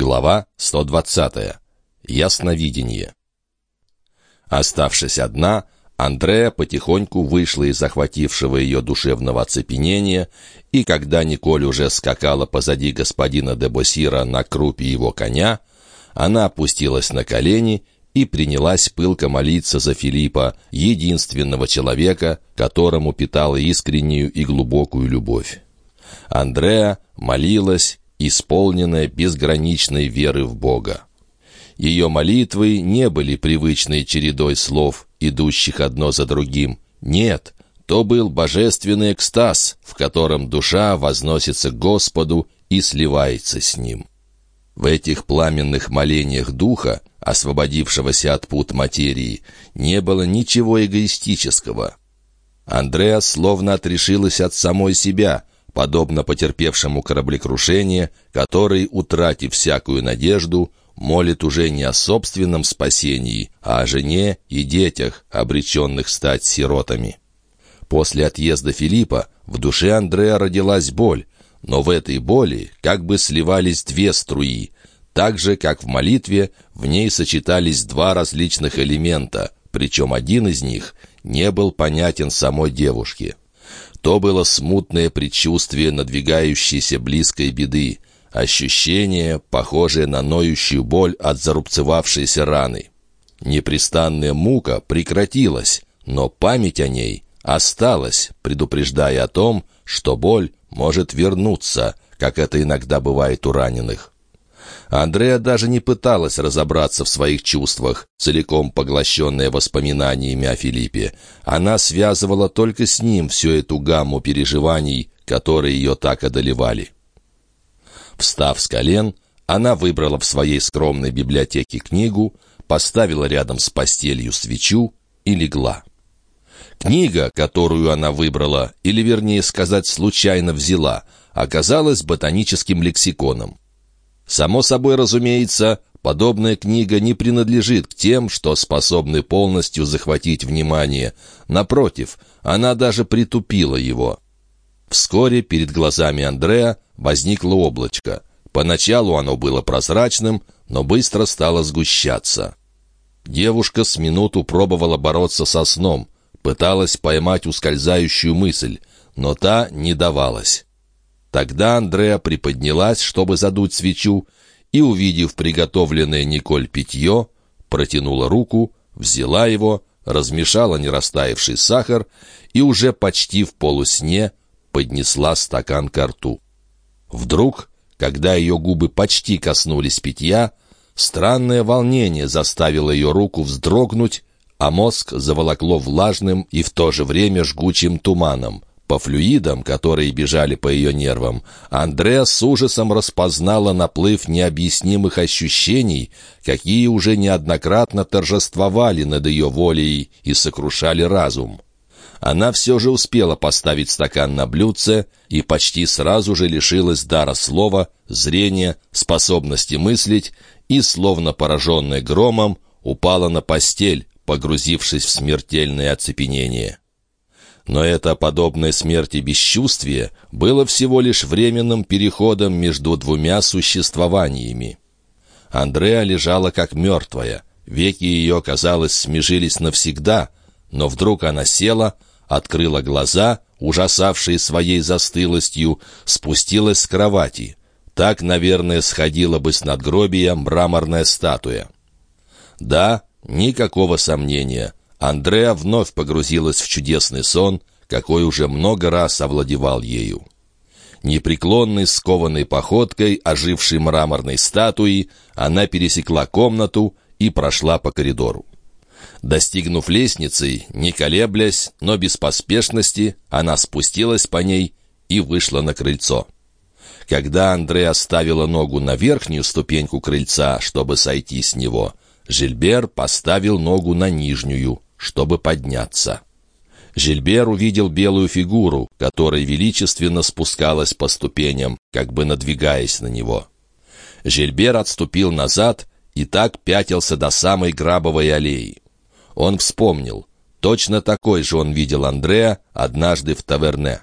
Глава 120. Ясновидение. Оставшись одна, Андреа потихоньку вышла из захватившего ее душевного оцепенения, и когда Николь уже скакала позади господина де Босира на крупе его коня, она опустилась на колени и принялась пылко молиться за Филиппа, единственного человека, которому питала искреннюю и глубокую любовь. Андреа молилась исполненная безграничной веры в Бога. Ее молитвы не были привычной чередой слов, идущих одно за другим. Нет, то был божественный экстаз, в котором душа возносится к Господу и сливается с Ним. В этих пламенных молениях духа, освободившегося от пут материи, не было ничего эгоистического. Андреа словно отрешилась от самой себя — подобно потерпевшему кораблекрушение, который, утратив всякую надежду, молит уже не о собственном спасении, а о жене и детях, обреченных стать сиротами. После отъезда Филиппа в душе Андреа родилась боль, но в этой боли как бы сливались две струи. Так же, как в молитве, в ней сочетались два различных элемента, причем один из них не был понятен самой девушке. То было смутное предчувствие надвигающейся близкой беды, ощущение, похожее на ноющую боль от зарубцевавшейся раны. Непрестанная мука прекратилась, но память о ней осталась, предупреждая о том, что боль может вернуться, как это иногда бывает у раненых. Андреа даже не пыталась разобраться в своих чувствах, целиком поглощенная воспоминаниями о Филиппе. Она связывала только с ним всю эту гамму переживаний, которые ее так одолевали. Встав с колен, она выбрала в своей скромной библиотеке книгу, поставила рядом с постелью свечу и легла. Книга, которую она выбрала, или вернее сказать, случайно взяла, оказалась ботаническим лексиконом. Само собой разумеется, подобная книга не принадлежит к тем, что способны полностью захватить внимание. Напротив, она даже притупила его. Вскоре перед глазами Андреа возникло облачко. Поначалу оно было прозрачным, но быстро стало сгущаться. Девушка с минуту пробовала бороться со сном, пыталась поймать ускользающую мысль, но та не давалась. Тогда Андреа приподнялась, чтобы задуть свечу, и, увидев приготовленное Николь питье, протянула руку, взяла его, размешала нерастаявший сахар и уже почти в полусне поднесла стакан ко рту. Вдруг, когда ее губы почти коснулись питья, странное волнение заставило ее руку вздрогнуть, а мозг заволокло влажным и в то же время жгучим туманом. По флюидам, которые бежали по ее нервам, Андреа с ужасом распознала наплыв необъяснимых ощущений, какие уже неоднократно торжествовали над ее волей и сокрушали разум. Она все же успела поставить стакан на блюдце и почти сразу же лишилась дара слова, зрения, способности мыслить и, словно пораженная громом, упала на постель, погрузившись в смертельное оцепенение. Но это подобное смерти бесчувствие было всего лишь временным переходом между двумя существованиями. Андреа лежала как мертвая. Веки ее, казалось, смежились навсегда, но вдруг она села, открыла глаза, ужасавшие своей застылостью, спустилась с кровати. Так, наверное, сходила бы с надгробия мраморная статуя. Да, никакого сомнения. Андреа вновь погрузилась в чудесный сон, какой уже много раз овладевал ею. Непреклонной, скованной походкой, ожившей мраморной статуи, она пересекла комнату и прошла по коридору. Достигнув лестницы, не колеблясь, но без поспешности, она спустилась по ней и вышла на крыльцо. Когда Андреа ставила ногу на верхнюю ступеньку крыльца, чтобы сойти с него, Жильбер поставил ногу на нижнюю чтобы подняться. Жильбер увидел белую фигуру, которая величественно спускалась по ступеням, как бы надвигаясь на него. Жильбер отступил назад и так пятился до самой Грабовой аллеи. Он вспомнил, точно такой же он видел Андреа однажды в таверне.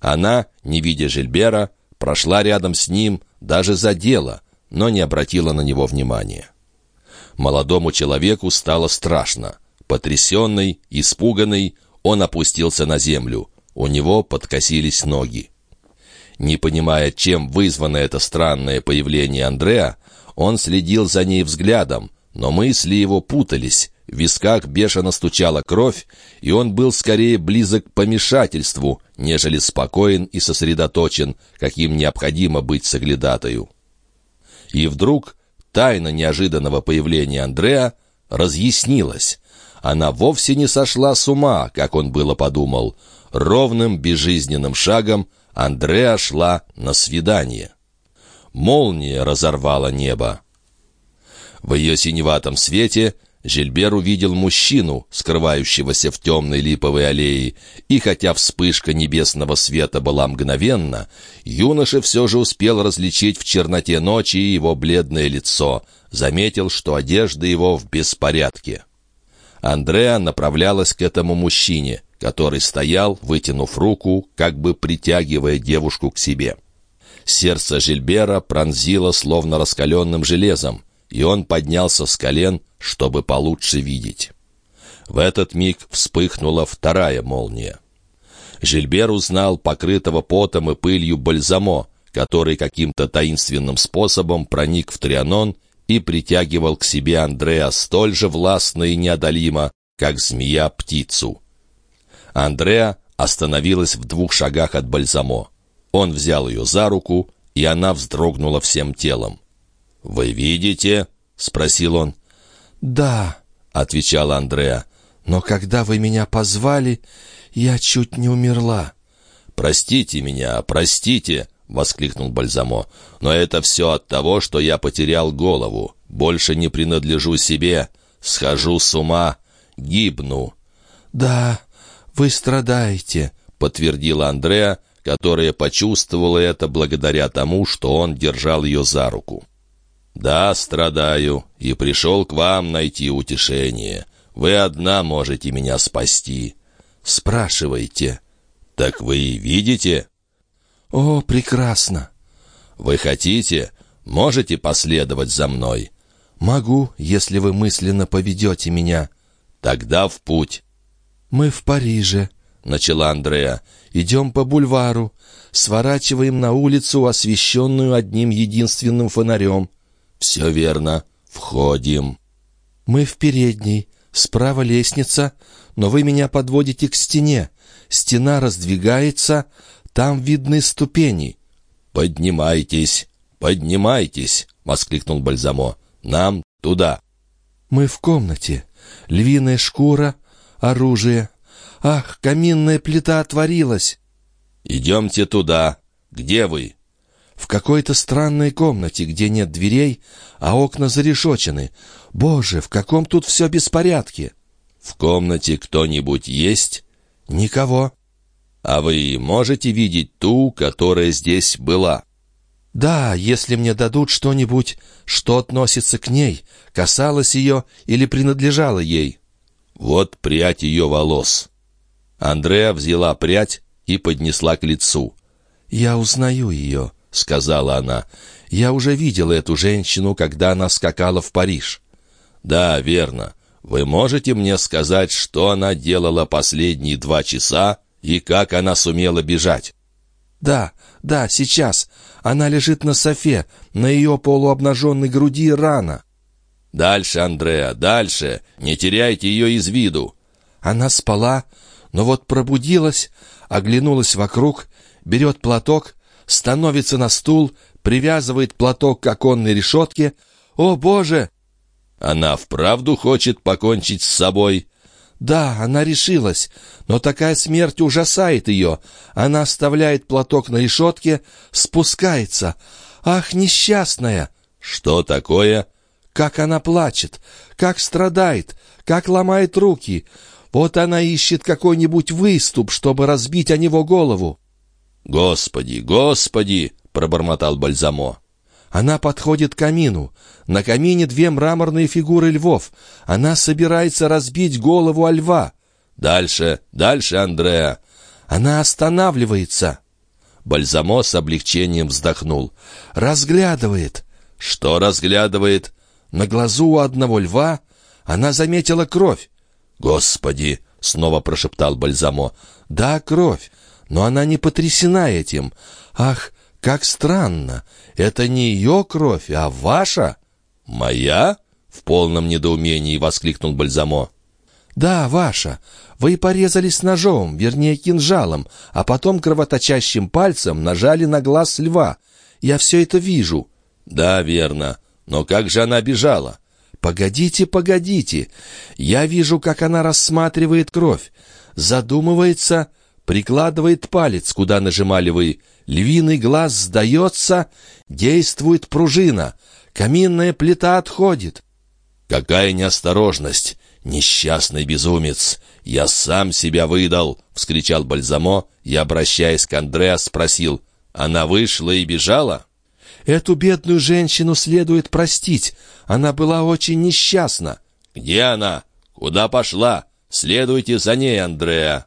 Она, не видя Жильбера, прошла рядом с ним, даже задела, но не обратила на него внимания. Молодому человеку стало страшно. Потрясенный, испуганный, он опустился на землю. У него подкосились ноги. Не понимая, чем вызвано это странное появление Андреа, он следил за ней взглядом, но мысли его путались, в висках бешено стучала кровь, и он был скорее близок к помешательству, нежели спокоен и сосредоточен, каким необходимо быть соглядатою. И вдруг тайна неожиданного появления Андреа разъяснилась. Она вовсе не сошла с ума, как он было подумал. Ровным, безжизненным шагом Андреа шла на свидание. Молния разорвала небо. В ее синеватом свете Жильбер увидел мужчину, скрывающегося в темной липовой аллее, и хотя вспышка небесного света была мгновенна, юноша все же успел различить в черноте ночи его бледное лицо, заметил, что одежда его в беспорядке. Андреа направлялась к этому мужчине, который стоял, вытянув руку, как бы притягивая девушку к себе. Сердце Жильбера пронзило словно раскаленным железом и он поднялся с колен, чтобы получше видеть. В этот миг вспыхнула вторая молния. Жильбер узнал покрытого потом и пылью бальзамо, который каким-то таинственным способом проник в Трианон и притягивал к себе Андреа столь же властно и неодолимо, как змея птицу. Андреа остановилась в двух шагах от бальзамо. Он взял ее за руку, и она вздрогнула всем телом. «Вы видите?» — спросил он. «Да», — отвечала Андреа, — «но когда вы меня позвали, я чуть не умерла». «Простите меня, простите!» — воскликнул Бальзамо. «Но это все от того, что я потерял голову. Больше не принадлежу себе. Схожу с ума. Гибну». «Да, вы страдаете», — подтвердила Андреа, которая почувствовала это благодаря тому, что он держал ее за руку. «Да, страдаю, и пришел к вам найти утешение. Вы одна можете меня спасти. Спрашивайте». «Так вы и видите?» «О, прекрасно!» «Вы хотите? Можете последовать за мной?» «Могу, если вы мысленно поведете меня». «Тогда в путь». «Мы в Париже», — начала Андреа. «Идем по бульвару, сворачиваем на улицу, освещенную одним единственным фонарем. «Все верно. Входим». «Мы в передней. Справа лестница, но вы меня подводите к стене. Стена раздвигается, там видны ступени». «Поднимайтесь, поднимайтесь!» — воскликнул Бальзамо. «Нам туда». «Мы в комнате. Львиная шкура, оружие. Ах, каминная плита отворилась!» «Идемте туда. Где вы?» в какой-то странной комнате, где нет дверей, а окна зарешочены. Боже, в каком тут все беспорядке!» «В комнате кто-нибудь есть?» «Никого». «А вы можете видеть ту, которая здесь была?» «Да, если мне дадут что-нибудь, что относится к ней, касалось ее или принадлежало ей». «Вот прядь ее волос». Андреа взяла прядь и поднесла к лицу. «Я узнаю ее», — сказала она. «Я уже видела эту женщину, когда она скакала в Париж». «Да, верно. Вы можете мне сказать, что она делала последние два часа и как она сумела бежать?» «Да, да, сейчас. Она лежит на софе, на ее полуобнаженной груди рана». «Дальше, Андреа, дальше. Не теряйте ее из виду». Она спала, но вот пробудилась, оглянулась вокруг, берет платок становится на стул, привязывает платок к оконной решетке. «О, Боже!» «Она вправду хочет покончить с собой?» «Да, она решилась, но такая смерть ужасает ее. Она оставляет платок на решетке, спускается. Ах, несчастная!» «Что такое?» «Как она плачет, как страдает, как ломает руки. Вот она ищет какой-нибудь выступ, чтобы разбить о него голову». «Господи, Господи!» — пробормотал Бальзамо. Она подходит к камину. На камине две мраморные фигуры львов. Она собирается разбить голову о льва. «Дальше, дальше, Андреа!» Она останавливается. Бальзамо с облегчением вздохнул. «Разглядывает». Что разглядывает? На глазу у одного льва она заметила кровь. «Господи!» — снова прошептал Бальзамо. «Да, кровь, но она не потрясена этим. Ах, как странно! Это не ее кровь, а ваша!» «Моя?» — в полном недоумении воскликнул Бальзамо. «Да, ваша. Вы порезались ножом, вернее, кинжалом, а потом кровоточащим пальцем нажали на глаз льва. Я все это вижу». «Да, верно. Но как же она бежала?» «Погодите, погодите. Я вижу, как она рассматривает кровь. Задумывается, прикладывает палец, куда нажимали вы. Львиный глаз сдается, действует пружина. Каминная плита отходит». «Какая неосторожность! Несчастный безумец! Я сам себя выдал!» — вскричал Бальзамо и, обращаясь к Андреа, спросил, «Она вышла и бежала?» Эту бедную женщину следует простить. Она была очень несчастна». «Где она? Куда пошла? Следуйте за ней, Андреа».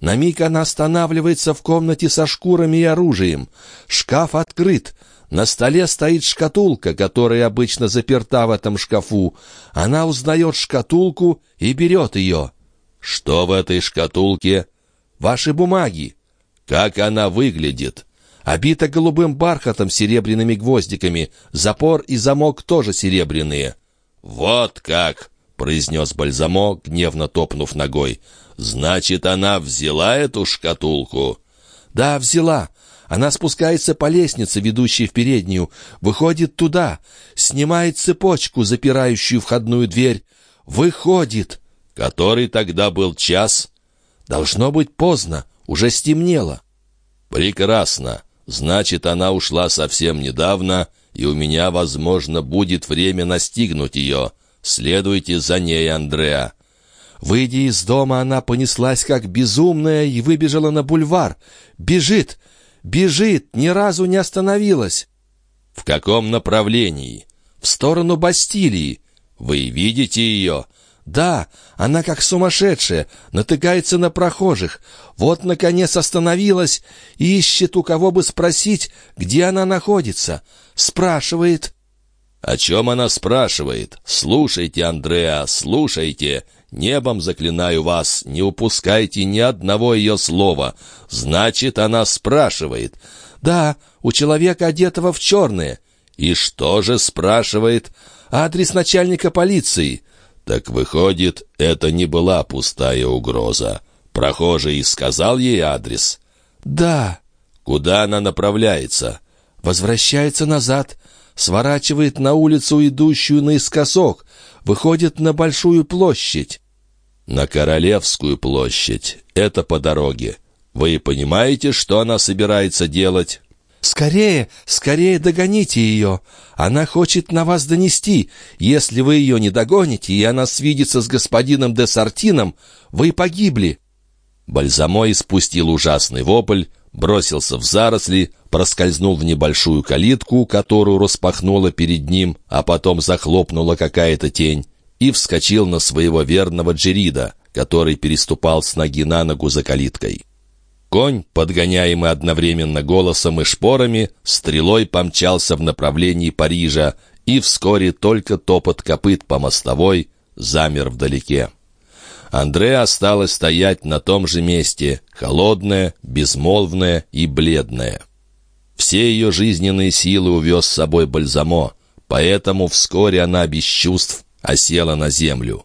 На миг она останавливается в комнате со шкурами и оружием. Шкаф открыт. На столе стоит шкатулка, которая обычно заперта в этом шкафу. Она узнает шкатулку и берет ее. «Что в этой шкатулке?» «Ваши бумаги». «Как она выглядит?» Обита голубым бархатом с серебряными гвоздиками. Запор и замок тоже серебряные». «Вот как!» — произнес Бальзамо, гневно топнув ногой. «Значит, она взяла эту шкатулку?» «Да, взяла. Она спускается по лестнице, ведущей в переднюю, выходит туда, снимает цепочку, запирающую входную дверь, выходит». «Который тогда был час?» «Должно быть поздно, уже стемнело». «Прекрасно. Значит, она ушла совсем недавно, и у меня, возможно, будет время настигнуть ее. Следуйте за ней, Андреа». Выйдя из дома, она понеслась как безумная и выбежала на бульвар. Бежит, бежит, ни разу не остановилась. «В каком направлении?» «В сторону Бастилии». «Вы видите ее?» «Да, она как сумасшедшая, натыкается на прохожих. Вот, наконец, остановилась и ищет у кого бы спросить, где она находится. Спрашивает». «О чем она спрашивает? Слушайте, Андреа, слушайте. Небом заклинаю вас, не упускайте ни одного ее слова. Значит, она спрашивает». «Да, у человека, одетого в черное». «И что же спрашивает?» «Адрес начальника полиции». Так выходит, это не была пустая угроза. Прохожий сказал ей адрес? Да. Куда она направляется? Возвращается назад, сворачивает на улицу, идущую наискосок, выходит на большую площадь. На Королевскую площадь. Это по дороге. Вы понимаете, что она собирается делать? «Скорее, скорее догоните ее! Она хочет на вас донести. Если вы ее не догоните, и она свидится с господином де Сартином, вы погибли!» Бальзамой спустил ужасный вопль, бросился в заросли, проскользнул в небольшую калитку, которую распахнула перед ним, а потом захлопнула какая-то тень, и вскочил на своего верного Джерида, который переступал с ноги на ногу за калиткой. Конь, подгоняемый одновременно голосом и шпорами, стрелой помчался в направлении Парижа, и вскоре только топот копыт по мостовой замер вдалеке. Андре осталась стоять на том же месте, холодная, безмолвная и бледная. Все ее жизненные силы увез с собой Бальзамо, поэтому вскоре она без чувств осела на землю.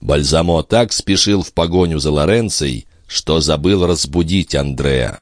Бальзамо так спешил в погоню за Лоренцией, что забыл разбудить Андрея.